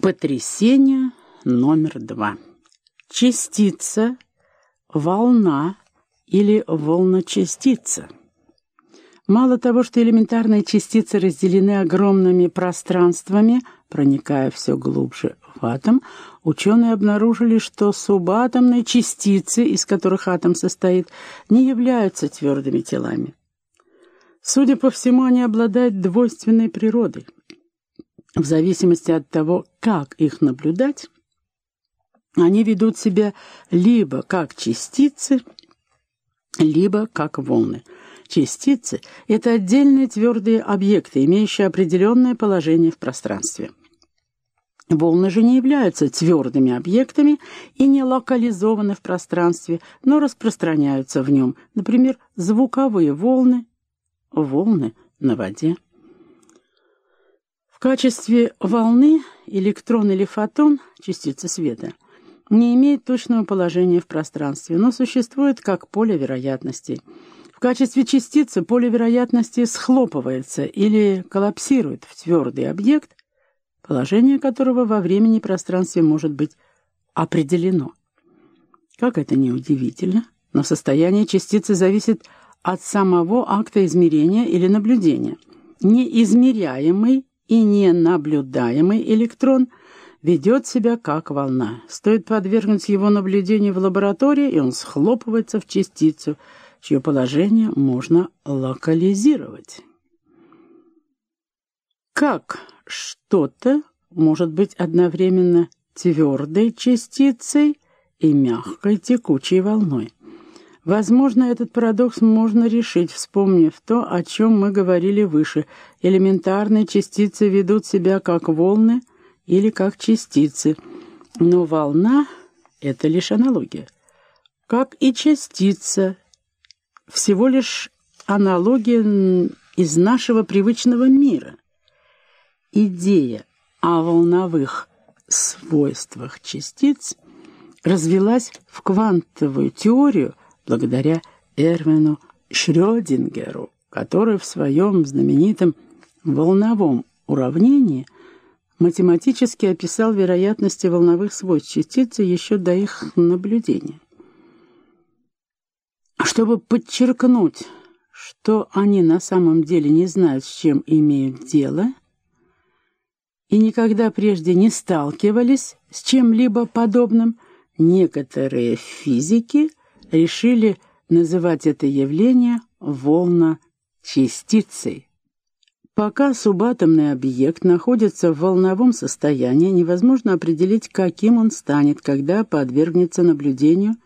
Потрясение номер два. Частица, волна или волночастица. Мало того, что элементарные частицы разделены огромными пространствами, проникая все глубже в атом, ученые обнаружили, что субатомные частицы, из которых атом состоит, не являются твердыми телами. Судя по всему, они обладают двойственной природой. В зависимости от того, как их наблюдать, они ведут себя либо как частицы, либо как волны. Частицы — это отдельные твердые объекты, имеющие определенное положение в пространстве. Волны же не являются твердыми объектами и не локализованы в пространстве, но распространяются в нем, например, звуковые волны, волны на воде. В качестве волны электрон или фотон, частица света, не имеет точного положения в пространстве, но существует как поле вероятностей. В качестве частицы поле вероятности схлопывается или коллапсирует в твердый объект, положение которого во времени и пространстве может быть определено. Как это ни удивительно, но состояние частицы зависит от самого акта измерения или наблюдения. Неизмеряемый и ненаблюдаемый электрон ведет себя как волна. Стоит подвергнуть его наблюдению в лаборатории, и он схлопывается в частицу, чье положение можно локализировать. Как что-то может быть одновременно твердой частицей и мягкой текучей волной? Возможно, этот парадокс можно решить, вспомнив то, о чем мы говорили выше. Элементарные частицы ведут себя как волны или как частицы, но волна — это лишь аналогия. Как и частица, всего лишь аналогия из нашего привычного мира. Идея о волновых свойствах частиц развелась в квантовую теорию — благодаря Эрвину Шрёдингеру, который в своем знаменитом волновом уравнении математически описал вероятности волновых свойств частицы еще до их наблюдения. Чтобы подчеркнуть, что они на самом деле не знают, с чем имеют дело, и никогда прежде не сталкивались с чем-либо подобным, некоторые физики решили называть это явление волночастицей. Пока субатомный объект находится в волновом состоянии, невозможно определить, каким он станет, когда подвергнется наблюдению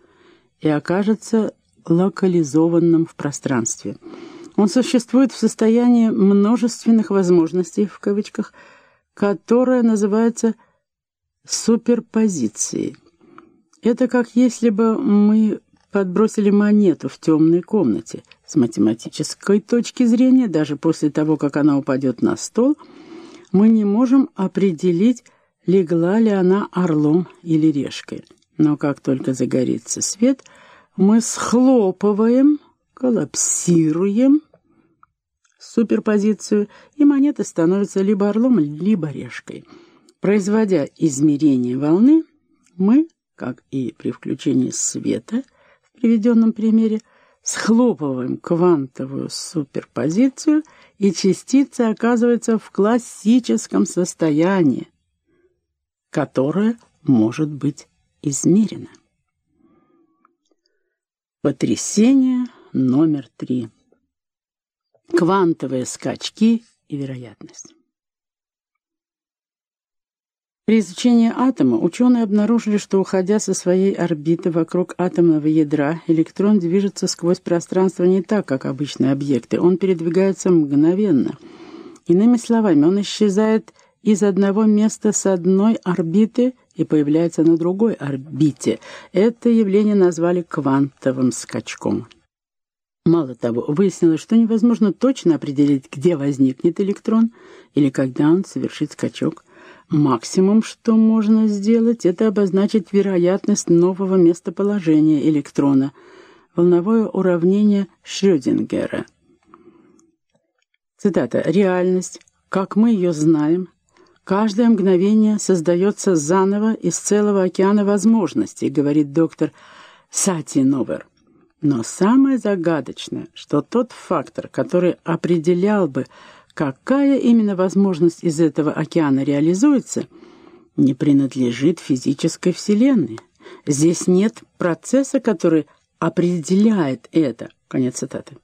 и окажется локализованным в пространстве. Он существует в состоянии множественных возможностей, в кавычках, которое называется суперпозицией. Это как если бы мы подбросили монету в темной комнате. С математической точки зрения, даже после того, как она упадет на стол, мы не можем определить, легла ли она орлом или решкой. Но как только загорится свет, мы схлопываем, коллапсируем суперпозицию, и монета становится либо орлом, либо решкой. Производя измерение волны, мы, как и при включении света, приведенном примере схлопываем квантовую суперпозицию, и частица оказывается в классическом состоянии, которое может быть измерено. Потрясение номер три. Квантовые скачки и вероятность. При изучении атома ученые обнаружили, что, уходя со своей орбиты вокруг атомного ядра, электрон движется сквозь пространство не так, как обычные объекты. Он передвигается мгновенно. Иными словами, он исчезает из одного места с одной орбиты и появляется на другой орбите. Это явление назвали квантовым скачком. Мало того, выяснилось, что невозможно точно определить, где возникнет электрон или когда он совершит скачок – Максимум, что можно сделать, это обозначить вероятность нового местоположения электрона, волновое уравнение Шрёдингера. Цитата. «Реальность, как мы ее знаем, Каждое мгновение создается заново из целого океана возможностей, говорит доктор Сати-Новер. Но самое загадочное, что тот фактор, который определял бы, какая именно возможность из этого океана реализуется, не принадлежит физической вселенной. Здесь нет процесса, который определяет это. Конец цитаты.